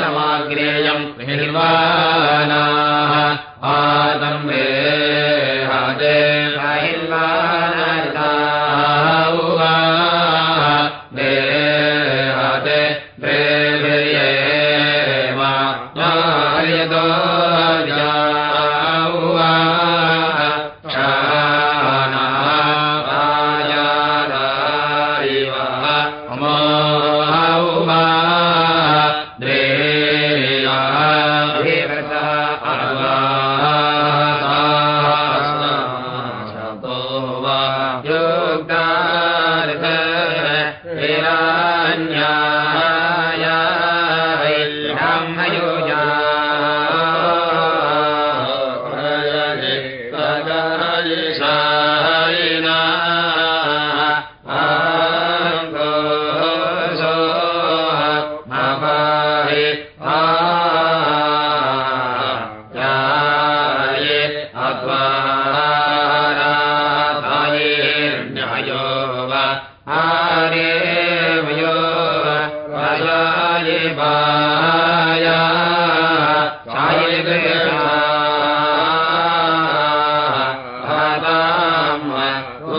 माग्रेयम्वानाम्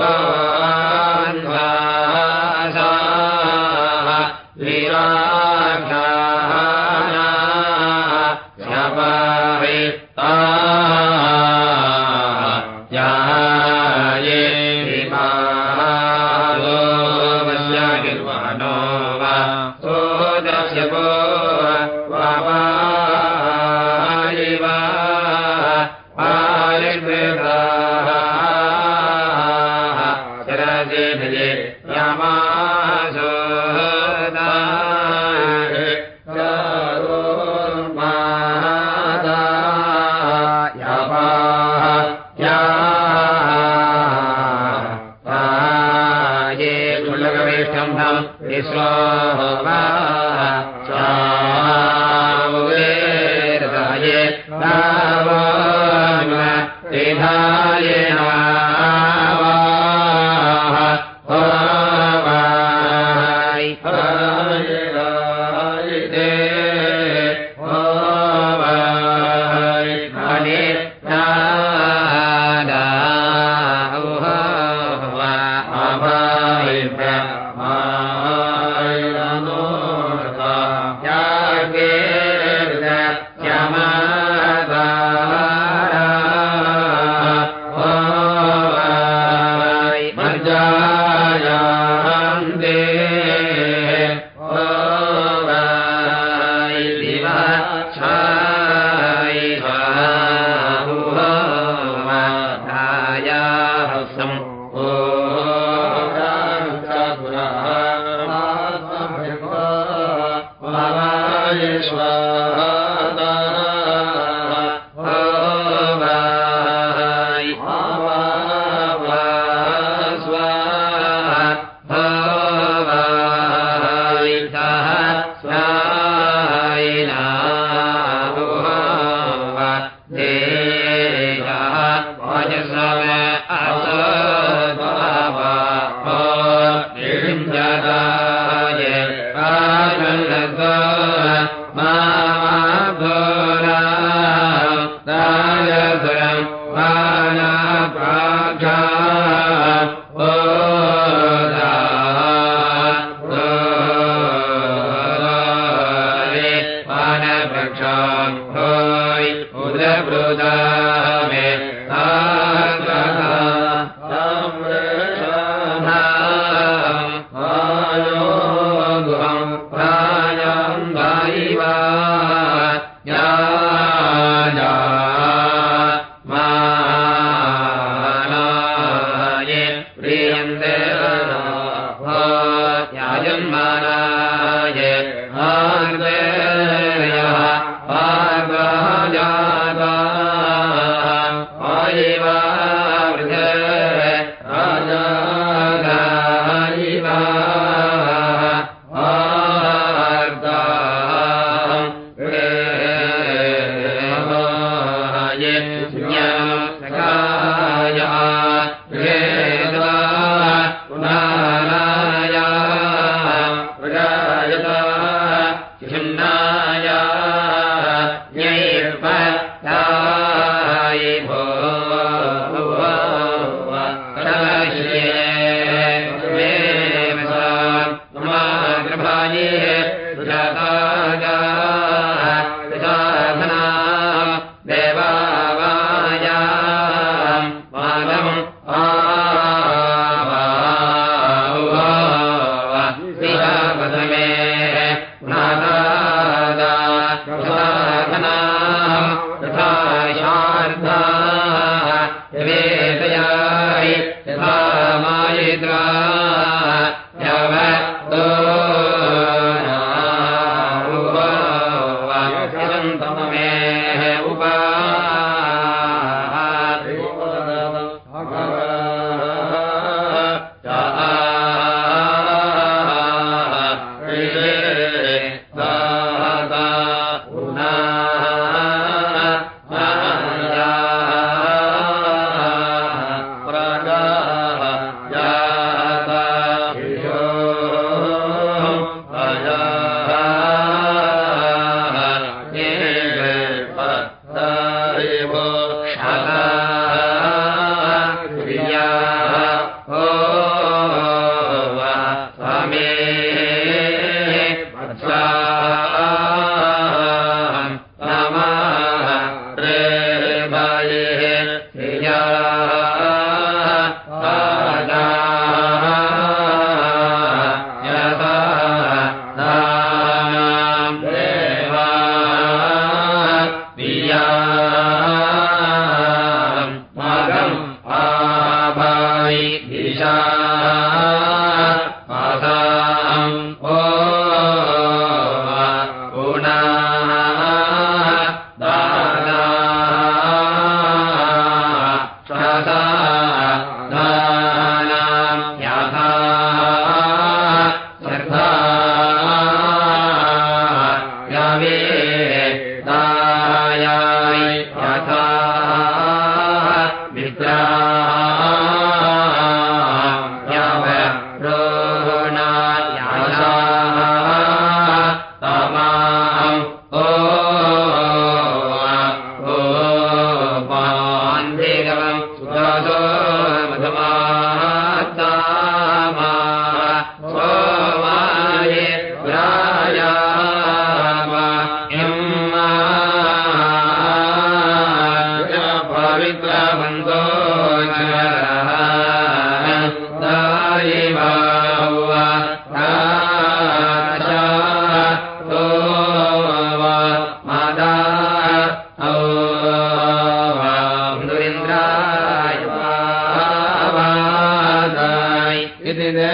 Amen. उदा नोर्नादा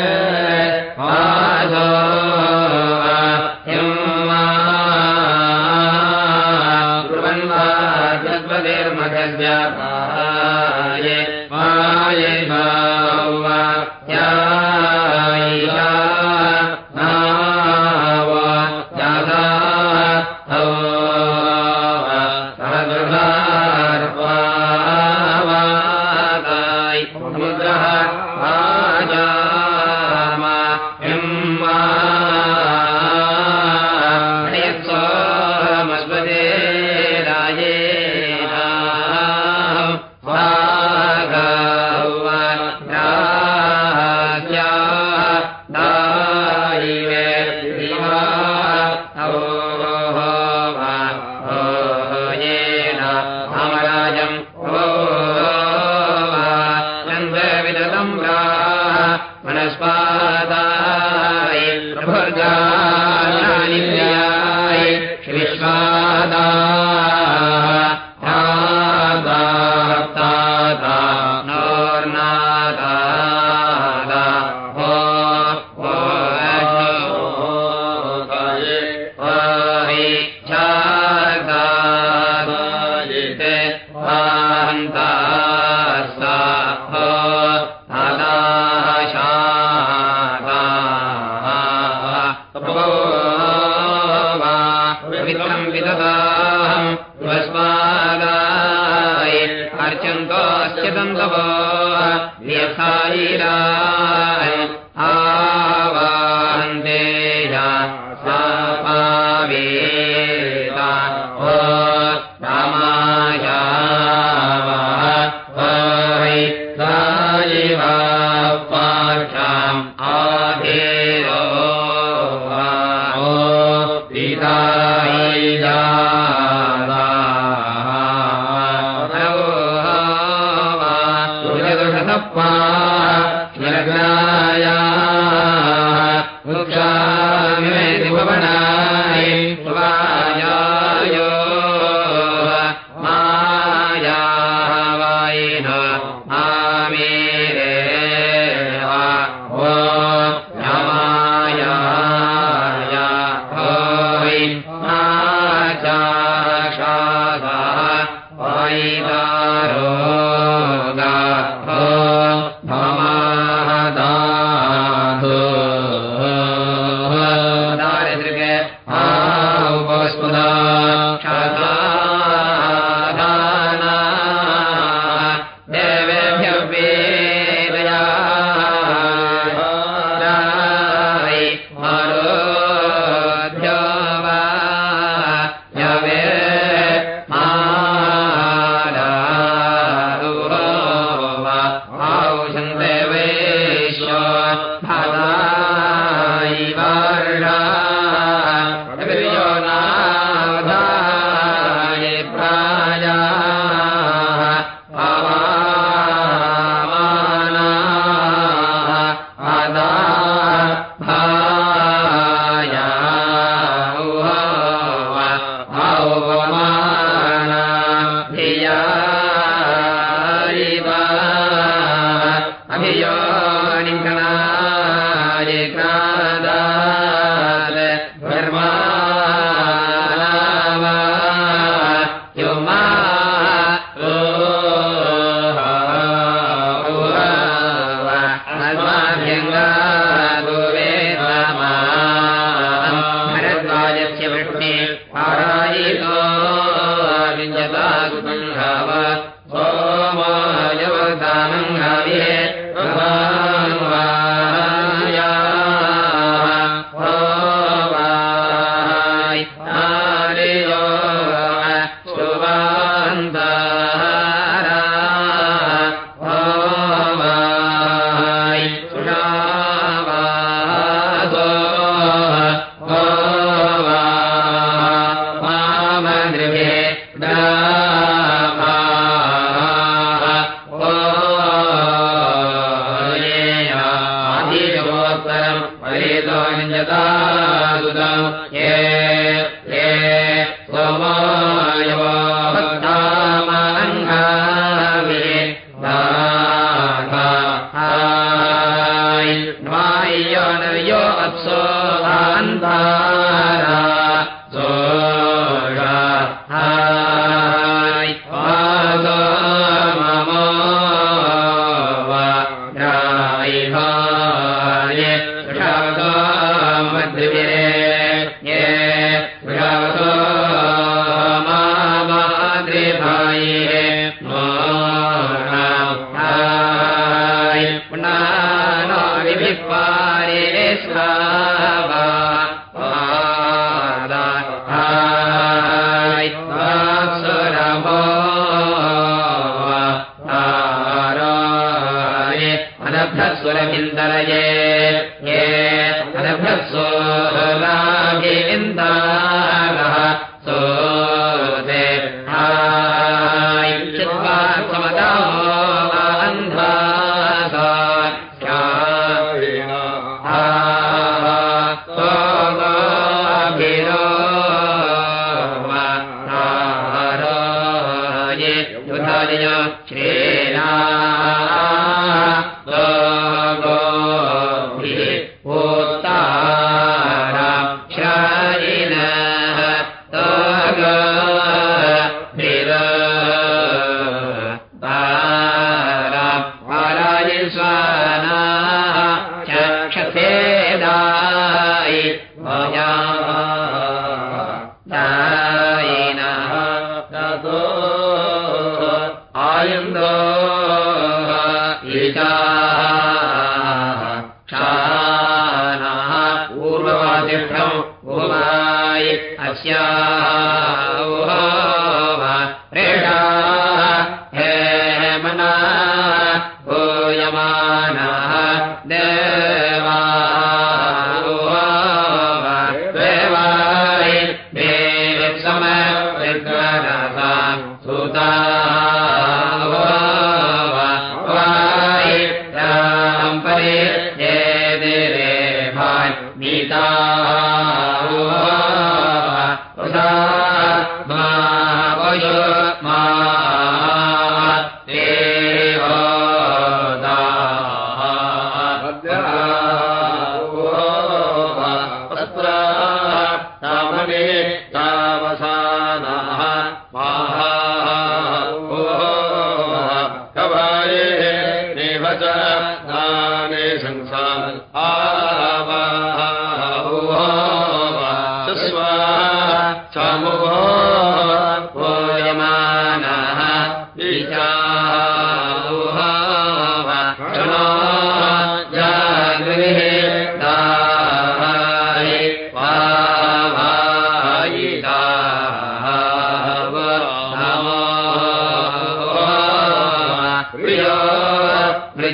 पूर्ववादिष्ठम् ओमायि अस्याः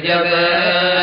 यजते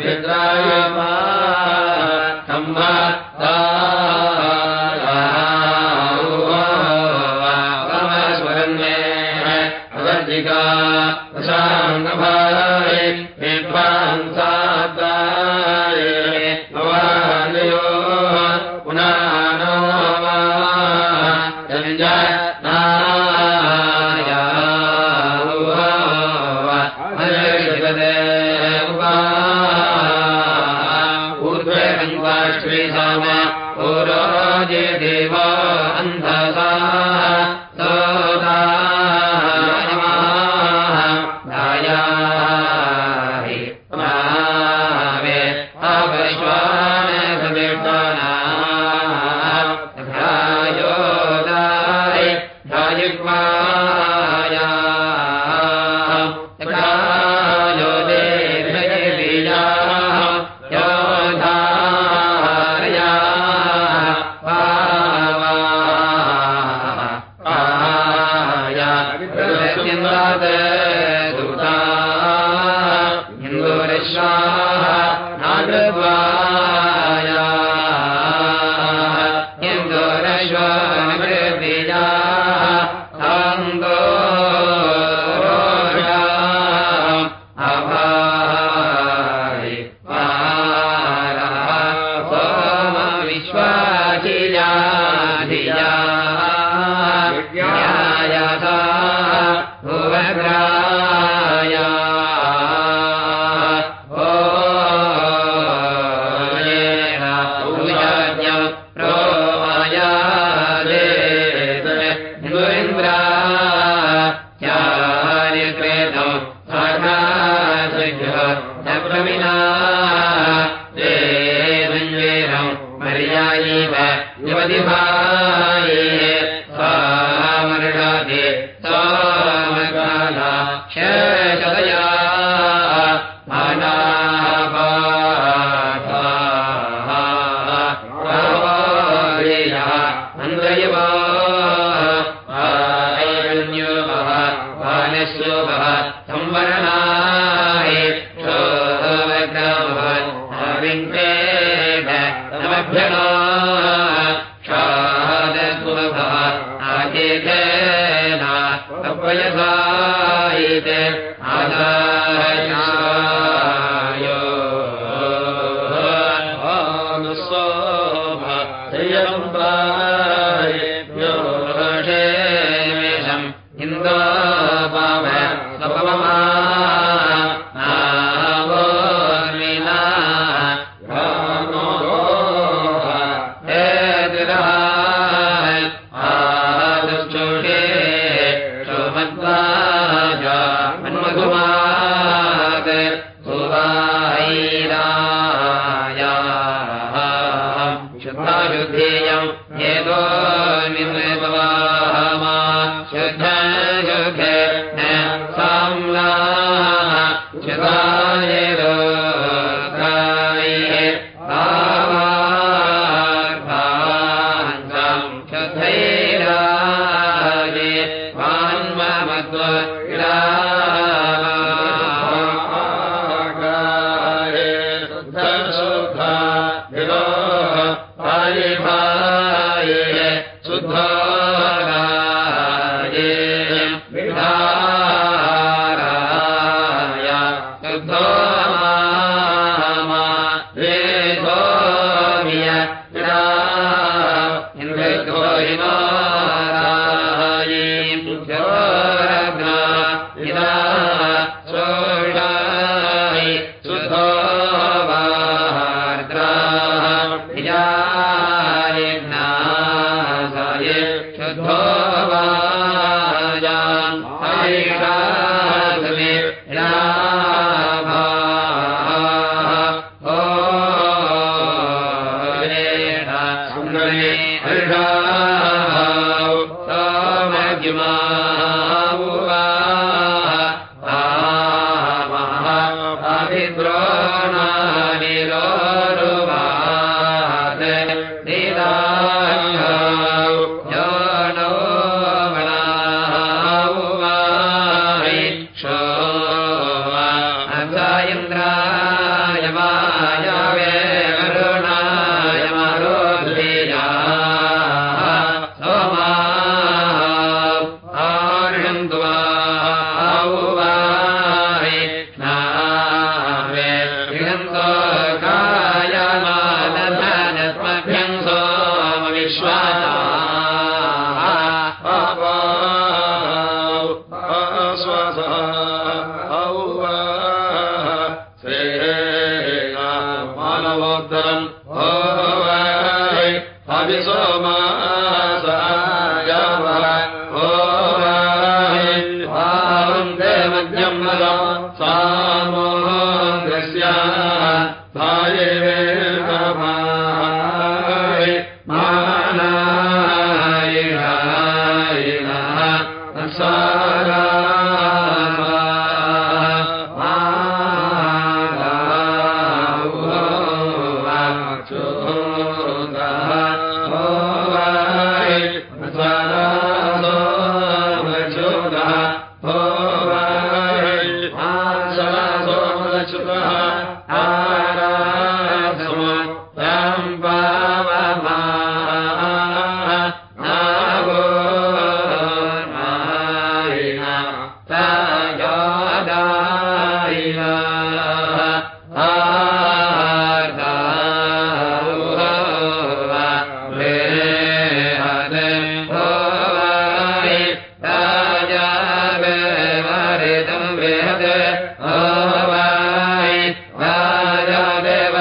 य सम्भा विय Gaza.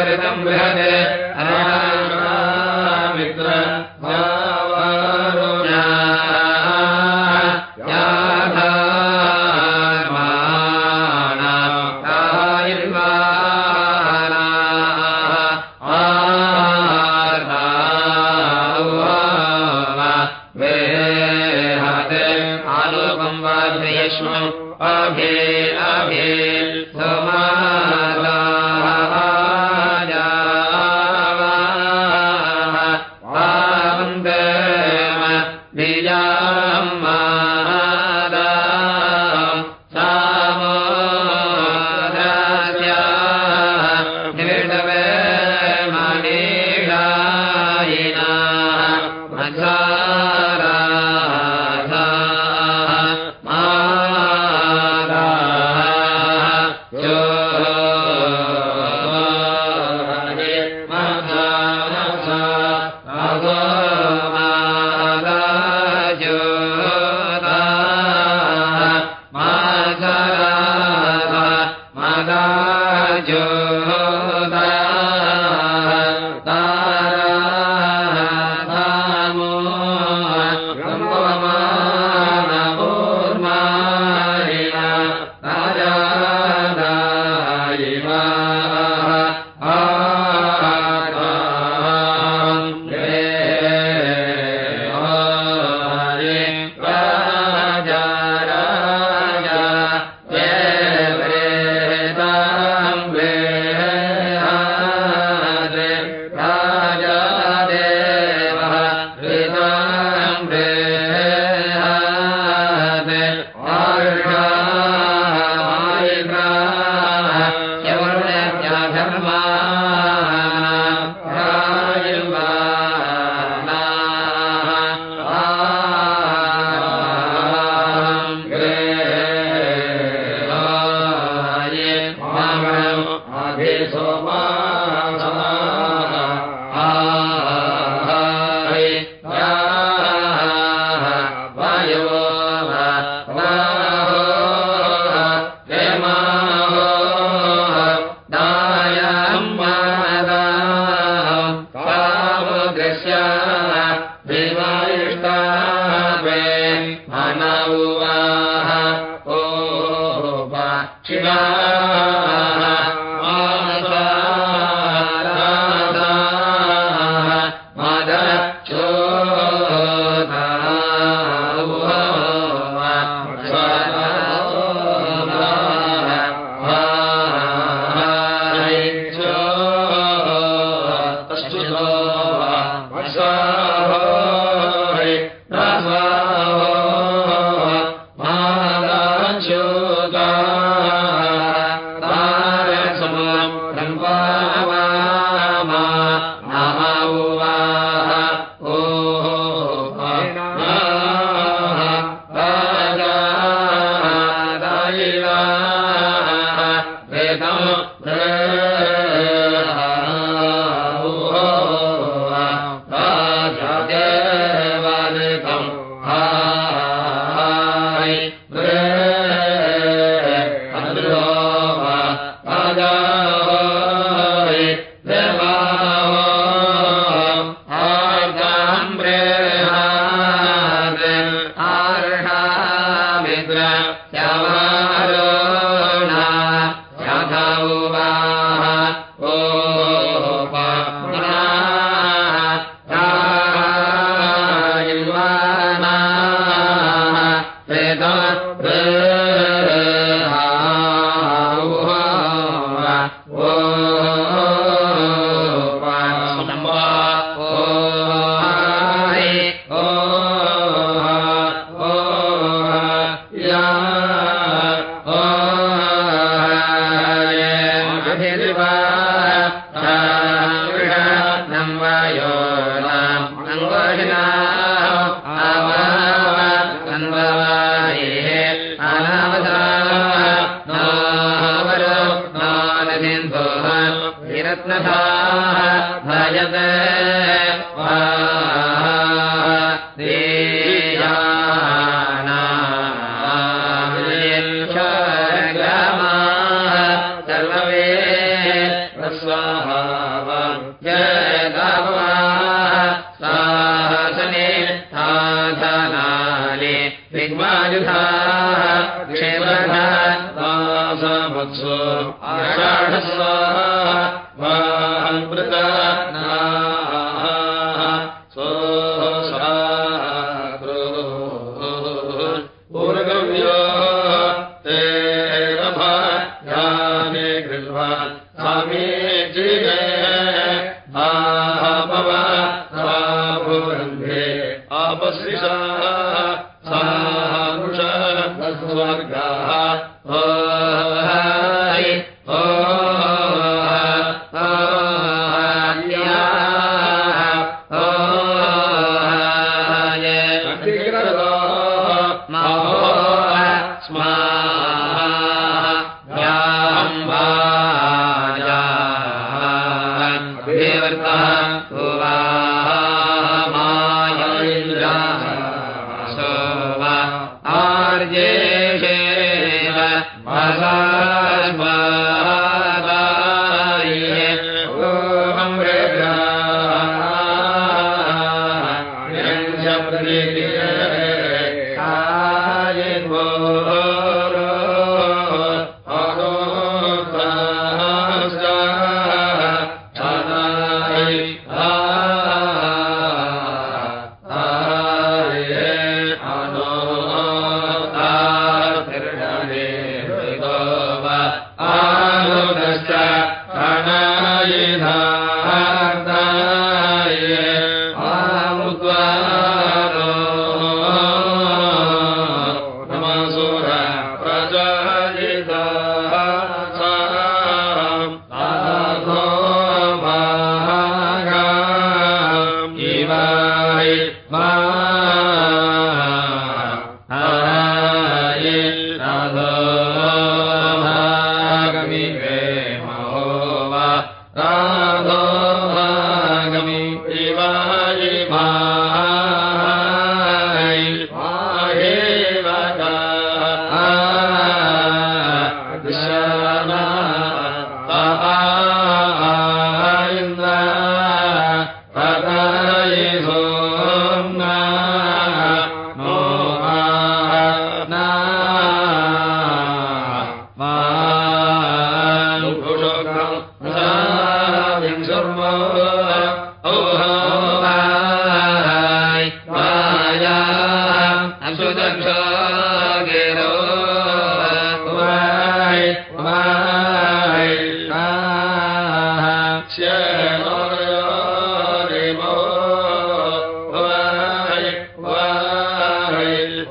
ता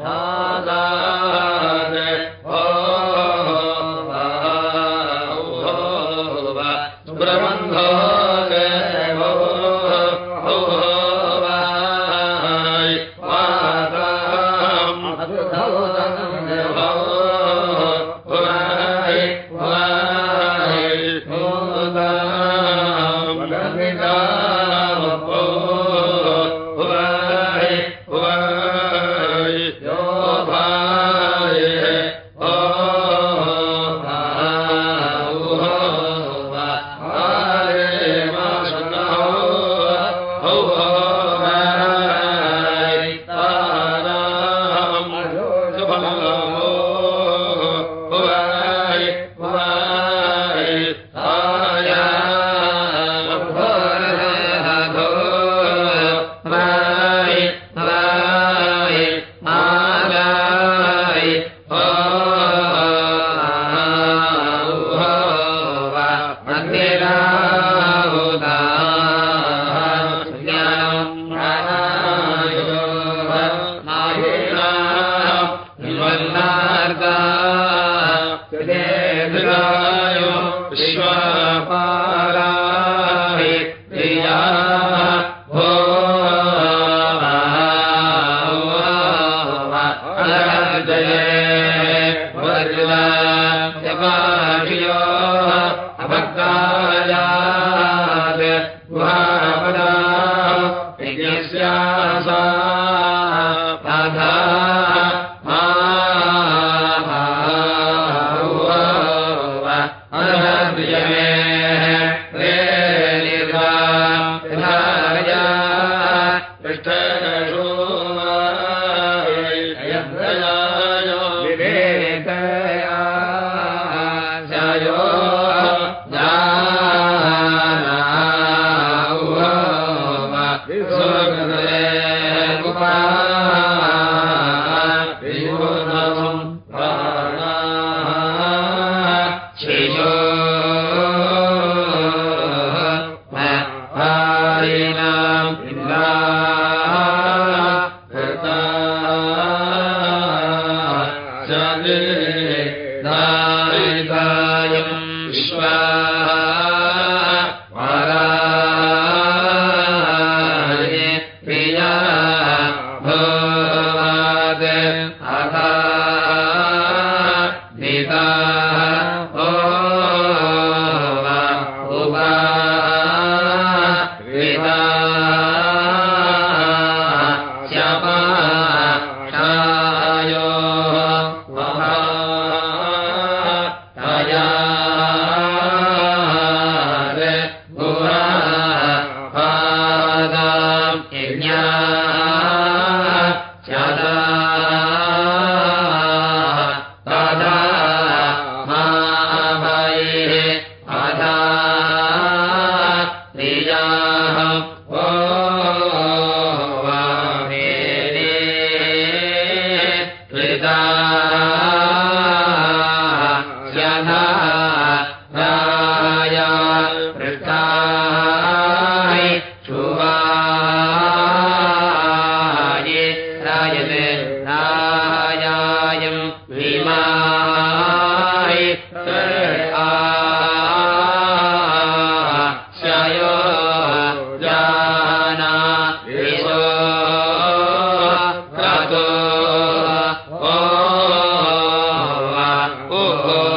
धादा विश्वापाराहि ओ